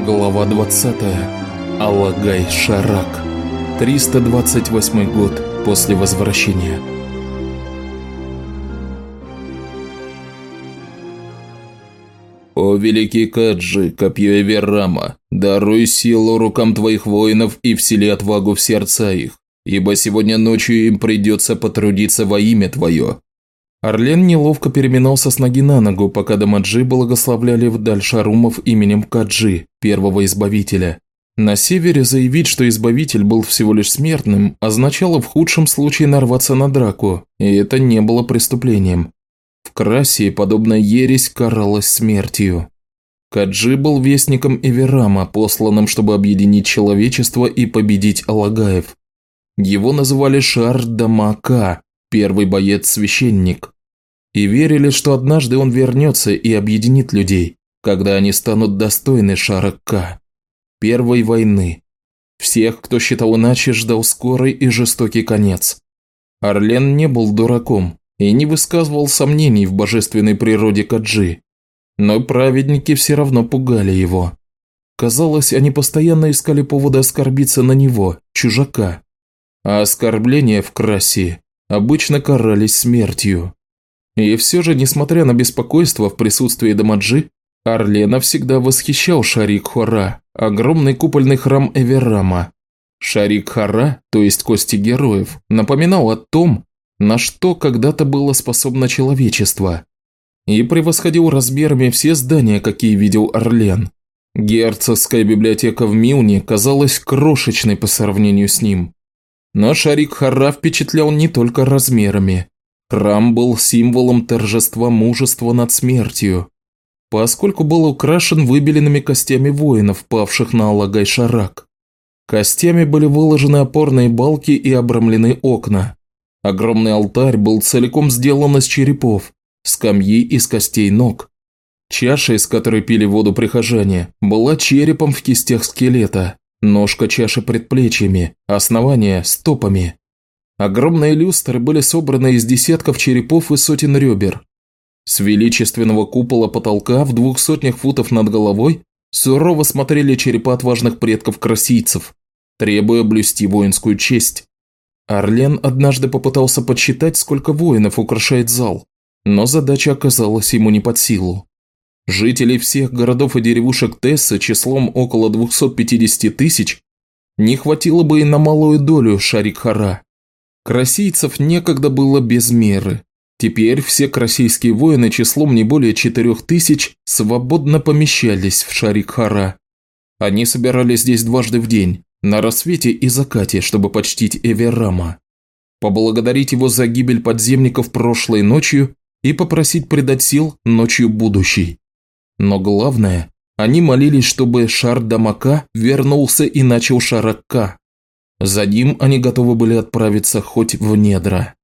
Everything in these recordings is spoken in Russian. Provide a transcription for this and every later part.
Глава 20. Алагай Шарак. 328 год после возвращения. «О великий Каджи, копье Эверама, даруй силу рукам твоих воинов и всели отвагу в сердца их, ибо сегодня ночью им придется потрудиться во имя твое». Орлен неловко переминался с ноги на ногу, пока Дамаджи благословляли вдаль шарумов именем Каджи, первого избавителя. На севере заявить, что избавитель был всего лишь смертным, означало в худшем случае нарваться на драку, и это не было преступлением. В Красии подобная ересь каралась смертью. Каджи был вестником Эверама, посланным, чтобы объединить человечество и победить Алагаев. Его называли Шар Дамака, первый боец-священник. И верили, что однажды он вернется и объединит людей, когда они станут достойны Шара К. Первой войны. Всех, кто считал иначе, ждал скорый и жестокий конец. Орлен не был дураком и не высказывал сомнений в божественной природе Каджи. Но праведники все равно пугали его. Казалось, они постоянно искали повода оскорбиться на него, чужака. А оскорбления в Красе обычно карались смертью. И все же, несмотря на беспокойство в присутствии Дамаджи, Орлена всегда восхищал Шарик Хора, огромный купольный храм Эверама. Шарик Хора, то есть кости героев, напоминал о том, на что когда-то было способно человечество. И превосходил размерами все здания, какие видел Орлен. Герцогская библиотека в Милне казалась крошечной по сравнению с ним. Но Шарик Хара впечатлял не только размерами. Храм был символом торжества мужества над смертью, поскольку был украшен выбеленными костями воинов, павших на Алагай-Шарак. Костями были выложены опорные балки и обрамлены окна. Огромный алтарь был целиком сделан из черепов, скамьи из костей ног. Чаша, из которой пили воду прихожане, была черепом в кистях скелета, Ножка чаши предплечьями, основание – стопами. Огромные люстры были собраны из десятков черепов и сотен ребер. С величественного купола потолка в двух сотнях футов над головой сурово смотрели черепа отважных предков-красийцев, требуя блюсти воинскую честь. Орлен однажды попытался подсчитать, сколько воинов украшает зал, но задача оказалась ему не под силу. Жителей всех городов и деревушек Тессы числом около 250 тысяч не хватило бы и на малую долю Шарикхара. Красийцев некогда было без меры. Теперь все красийские воины числом не более четырех тысяч свободно помещались в Шарикхара. Они собирались здесь дважды в день, на рассвете и закате, чтобы почтить Эверама, поблагодарить его за гибель подземников прошлой ночью и попросить придать сил ночью будущей. Но главное, они молились, чтобы шар Дамака вернулся и начал Шаракка. За ним они готовы были отправиться хоть в недра.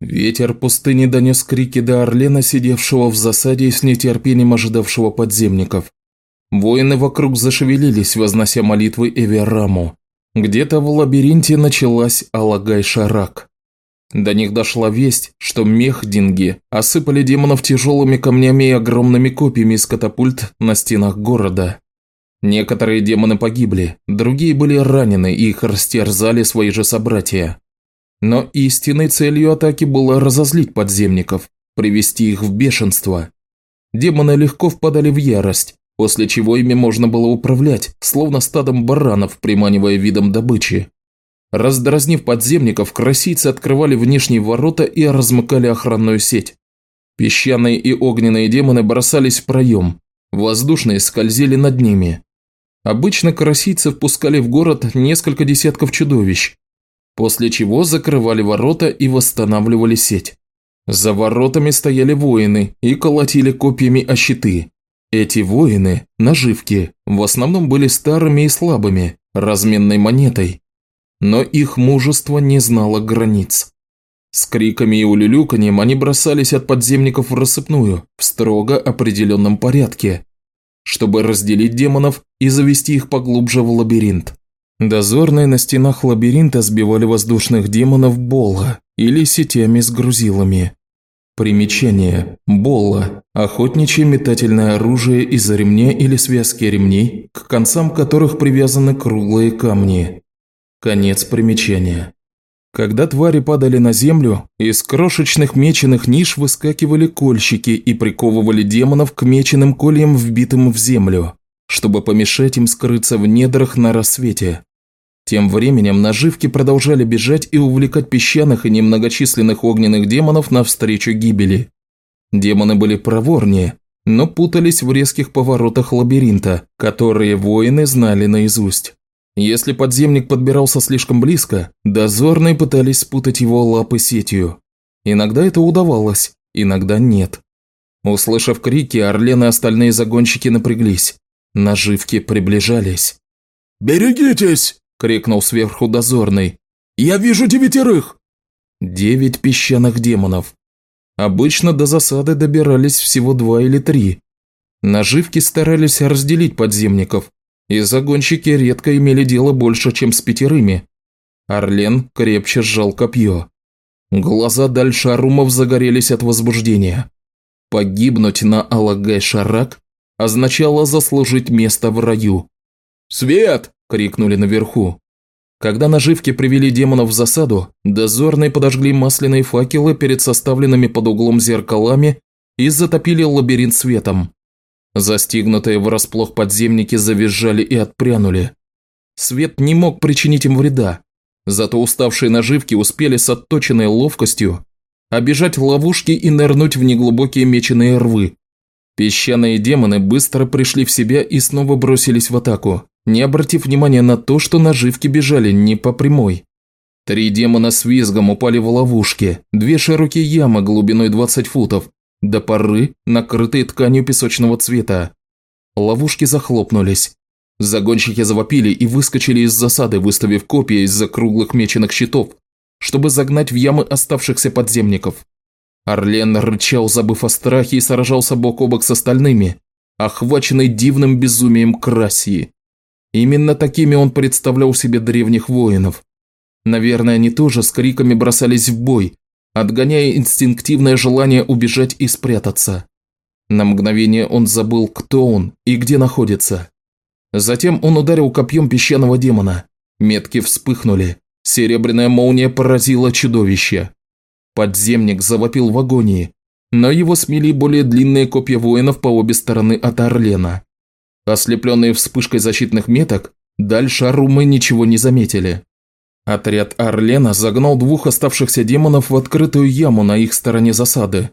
Ветер пустыни донес крики до Орлена, сидевшего в засаде и с нетерпением ожидавшего подземников. Воины вокруг зашевелились, вознося молитвы Эвераму. Где-то в лабиринте началась Алагай-Шарак. До них дошла весть, что мехдинги осыпали демонов тяжелыми камнями и огромными копьями из катапульт на стенах города. Некоторые демоны погибли, другие были ранены и их растерзали свои же собратья. Но истинной целью атаки было разозлить подземников, привести их в бешенство. Демоны легко впадали в ярость, после чего ими можно было управлять, словно стадом баранов, приманивая видом добычи. Раздразнив подземников, красийцы открывали внешние ворота и размыкали охранную сеть. Песчаные и огненные демоны бросались в проем, воздушные скользили над ними. Обычно карасийцы впускали в город несколько десятков чудовищ, после чего закрывали ворота и восстанавливали сеть. За воротами стояли воины и колотили копьями о щиты. Эти воины, наживки, в основном были старыми и слабыми, разменной монетой, но их мужество не знало границ. С криками и улюлюканьем они бросались от подземников в рассыпную, в строго определенном порядке, чтобы разделить демонов и завести их поглубже в лабиринт. Дозорные на стенах лабиринта сбивали воздушных демонов бола или сетями с грузилами. Примечание. Болла. Охотничье метательное оружие из ремня или связки ремней, к концам которых привязаны круглые камни. Конец примечания. Когда твари падали на землю, из крошечных меченых ниш выскакивали кольщики и приковывали демонов к меченым кольям, вбитым в землю, чтобы помешать им скрыться в недрах на рассвете. Тем временем наживки продолжали бежать и увлекать песчаных и немногочисленных огненных демонов навстречу гибели. Демоны были проворнее, но путались в резких поворотах лабиринта, которые воины знали наизусть. Если подземник подбирался слишком близко, дозорные пытались спутать его лапы сетью. Иногда это удавалось, иногда нет. Услышав крики, Орлен и остальные загонщики напряглись. Наживки приближались. «Берегитесь!» – крикнул сверху дозорный. «Я вижу девятерых!» Девять песчаных демонов. Обычно до засады добирались всего два или три. Наживки старались разделить подземников, и загонщики редко имели дело больше, чем с пятерыми. Орлен крепче сжал копье. Глаза дальше Арумов загорелись от возбуждения. Погибнуть на Алагай-Шарак означало заслужить место в раю. «Свет!» – крикнули наверху. Когда наживки привели демонов в засаду, дозорные подожгли масляные факелы перед составленными под углом зеркалами и затопили лабиринт светом. Застигнутые врасплох подземники завизжали и отпрянули. Свет не мог причинить им вреда, зато уставшие наживки успели с отточенной ловкостью обижать ловушки и нырнуть в неглубокие меченые рвы. Песчаные демоны быстро пришли в себя и снова бросились в атаку, не обратив внимания на то, что наживки бежали не по прямой. Три демона с визгом упали в ловушки, две широкие ямы глубиной 20 футов, до поры, накрытые тканью песочного цвета. Ловушки захлопнулись. Загонщики завопили и выскочили из засады, выставив копья из-за круглых меченых щитов, чтобы загнать в ямы оставшихся подземников. Орлен рычал, забыв о страхе, и сражался бок о бок с остальными, охваченный дивным безумием Красии. Именно такими он представлял себе древних воинов. Наверное, они тоже с криками бросались в бой, отгоняя инстинктивное желание убежать и спрятаться. На мгновение он забыл, кто он и где находится. Затем он ударил копьем песчаного демона. Метки вспыхнули. Серебряная молния поразила чудовище. Подземник завопил в агонии, но его смели более длинные копья воинов по обе стороны от Орлена. Ослепленные вспышкой защитных меток, дальше арумы ничего не заметили. Отряд Орлена загнал двух оставшихся демонов в открытую яму на их стороне засады.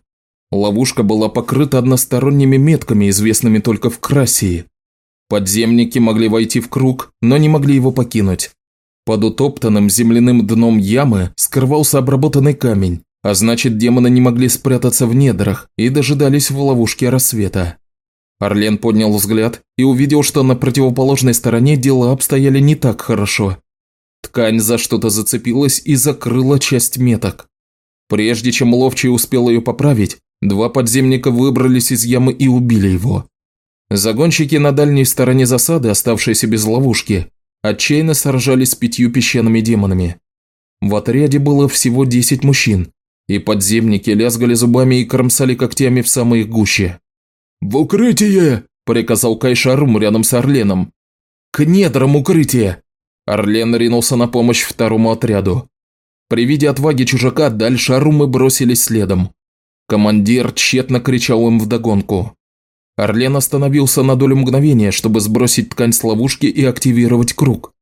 Ловушка была покрыта односторонними метками, известными только в Красии. Подземники могли войти в круг, но не могли его покинуть. Под утоптанным земляным дном ямы скрывался обработанный камень, а значит, демоны не могли спрятаться в недрах и дожидались в ловушке рассвета. Орлен поднял взгляд и увидел, что на противоположной стороне дела обстояли не так хорошо. Ткань за что-то зацепилась и закрыла часть меток. Прежде чем ловчий успел ее поправить, два подземника выбрались из ямы и убили его. Загонщики на дальней стороне засады, оставшиеся без ловушки, отчаянно сражались с пятью песчаными демонами. В отряде было всего 10 мужчин, и подземники лязгали зубами и кромсали когтями в самой гуще. «В укрытие!» – приказал Кайшарум рядом с Орленом. «К недрам укрытия!» Орлен ринулся на помощь второму отряду. При виде отваги чужака дальше арумы бросились следом. Командир тщетно кричал им вдогонку. Орлен остановился на долю мгновения, чтобы сбросить ткань с ловушки и активировать круг.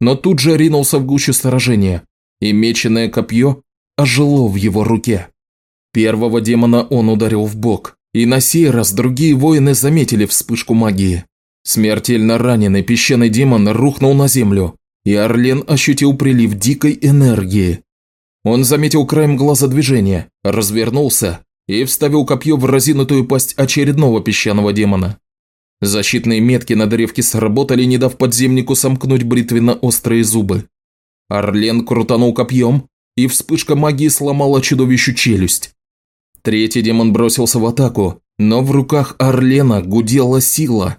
Но тут же ринулся в гущу сражения, и меченое копье ожило в его руке. Первого демона он ударил в бок, и на сей раз другие воины заметили вспышку магии. Смертельно раненый песчаный демон рухнул на землю, и Орлен ощутил прилив дикой энергии. Он заметил краем глаза движение, развернулся и вставил копье в разинутую пасть очередного песчаного демона. Защитные метки на древке сработали, не дав подземнику сомкнуть бритвенно-острые зубы. Орлен крутанул копьем, и вспышка магии сломала чудовищу челюсть. Третий демон бросился в атаку, но в руках Орлена гудела сила.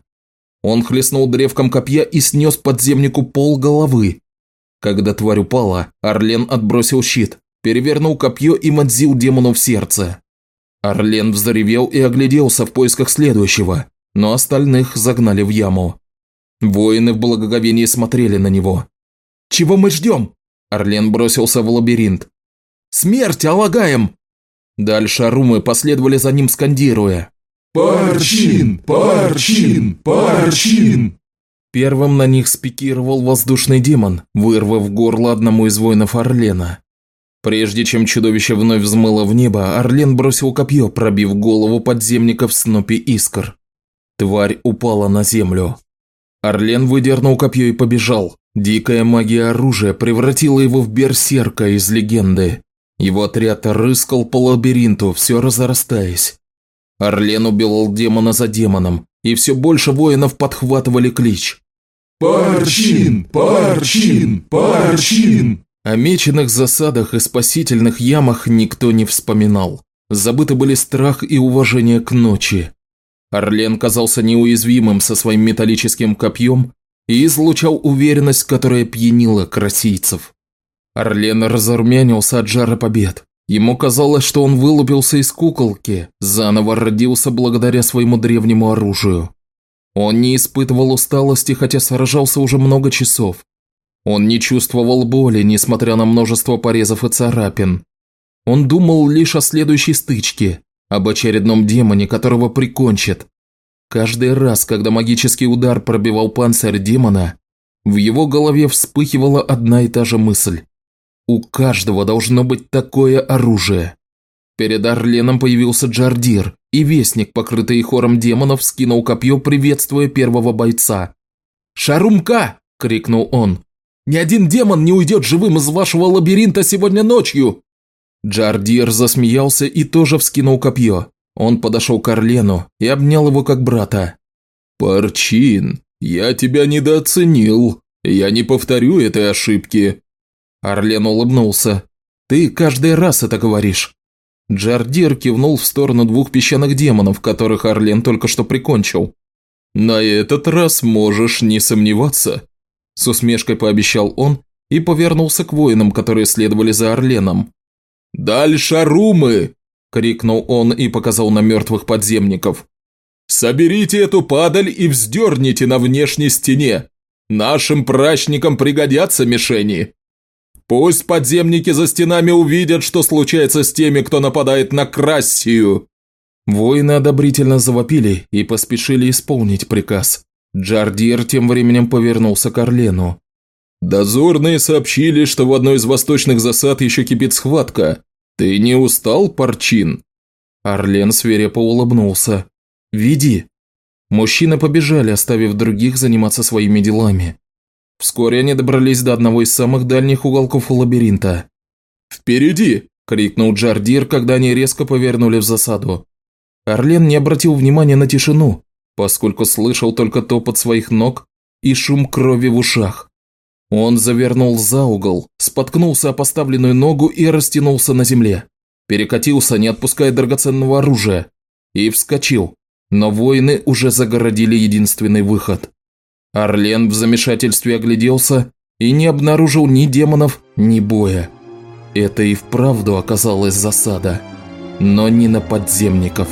Он хлестнул древком копья и снес подземнику пол головы. Когда тварь упала, Орлен отбросил щит, перевернул копье и мадзил демону в сердце. Орлен взревел и огляделся в поисках следующего, но остальных загнали в яму. Воины в благоговении смотрели на него. «Чего мы ждем?» Орлен бросился в лабиринт. «Смерть, алагаем!» Дальше арумы последовали за ним, скандируя. «Парчин! Парчин! Парчин!» Первым на них спикировал воздушный демон, вырвав горло одному из воинов Орлена. Прежде чем чудовище вновь взмыло в небо, Орлен бросил копье, пробив голову подземника в снопе искр. Тварь упала на землю. Орлен выдернул копье и побежал. Дикая магия оружия превратила его в берсерка из легенды. Его отряд рыскал по лабиринту, все разрастаясь. Орлен убивал демона за демоном, и все больше воинов подхватывали клич. «Парчин! Парчин! Парчин!» О меченых засадах и спасительных ямах никто не вспоминал. Забыты были страх и уважение к ночи. Орлен казался неуязвимым со своим металлическим копьем и излучал уверенность, которая пьянила красийцев. Орлен разормянился от жара побед. Ему казалось, что он вылупился из куколки, заново родился благодаря своему древнему оружию. Он не испытывал усталости, хотя сражался уже много часов. Он не чувствовал боли, несмотря на множество порезов и царапин. Он думал лишь о следующей стычке, об очередном демоне, которого прикончат. Каждый раз, когда магический удар пробивал панцирь демона, в его голове вспыхивала одна и та же мысль. У каждого должно быть такое оружие. Перед Орленом появился Джардир, и вестник, покрытый хором демонов, скинул копье, приветствуя первого бойца. «Шарумка!» – крикнул он. «Ни один демон не уйдет живым из вашего лабиринта сегодня ночью!» Джардир засмеялся и тоже вскинул копье. Он подошел к Орлену и обнял его как брата. «Парчин, я тебя недооценил. Я не повторю этой ошибки». Орлен улыбнулся. «Ты каждый раз это говоришь». Джардир кивнул в сторону двух песчаных демонов, которых Орлен только что прикончил. «На этот раз можешь не сомневаться», – с усмешкой пообещал он и повернулся к воинам, которые следовали за Орленом. «Дальше румы!» – крикнул он и показал на мертвых подземников. «Соберите эту падаль и вздерните на внешней стене. Нашим прачникам пригодятся мишени. Пусть подземники за стенами увидят, что случается с теми, кто нападает на Крассию». Воины одобрительно завопили и поспешили исполнить приказ. Джардир тем временем повернулся к Орлену. «Дозорные сообщили, что в одной из восточных засад еще кипит схватка. Ты не устал, Парчин?» Орлен свирепо улыбнулся. «Веди». Мужчины побежали, оставив других заниматься своими делами. Вскоре они добрались до одного из самых дальних уголков лабиринта. «Впереди!» – крикнул Джардир, когда они резко повернули в засаду. Орлен не обратил внимания на тишину, поскольку слышал только топот своих ног и шум крови в ушах. Он завернул за угол, споткнулся о поставленную ногу и растянулся на земле. Перекатился, не отпуская драгоценного оружия, и вскочил. Но воины уже загородили единственный выход. Орлен в замешательстве огляделся и не обнаружил ни демонов, ни боя. Это и вправду оказалась засада, но не на подземников.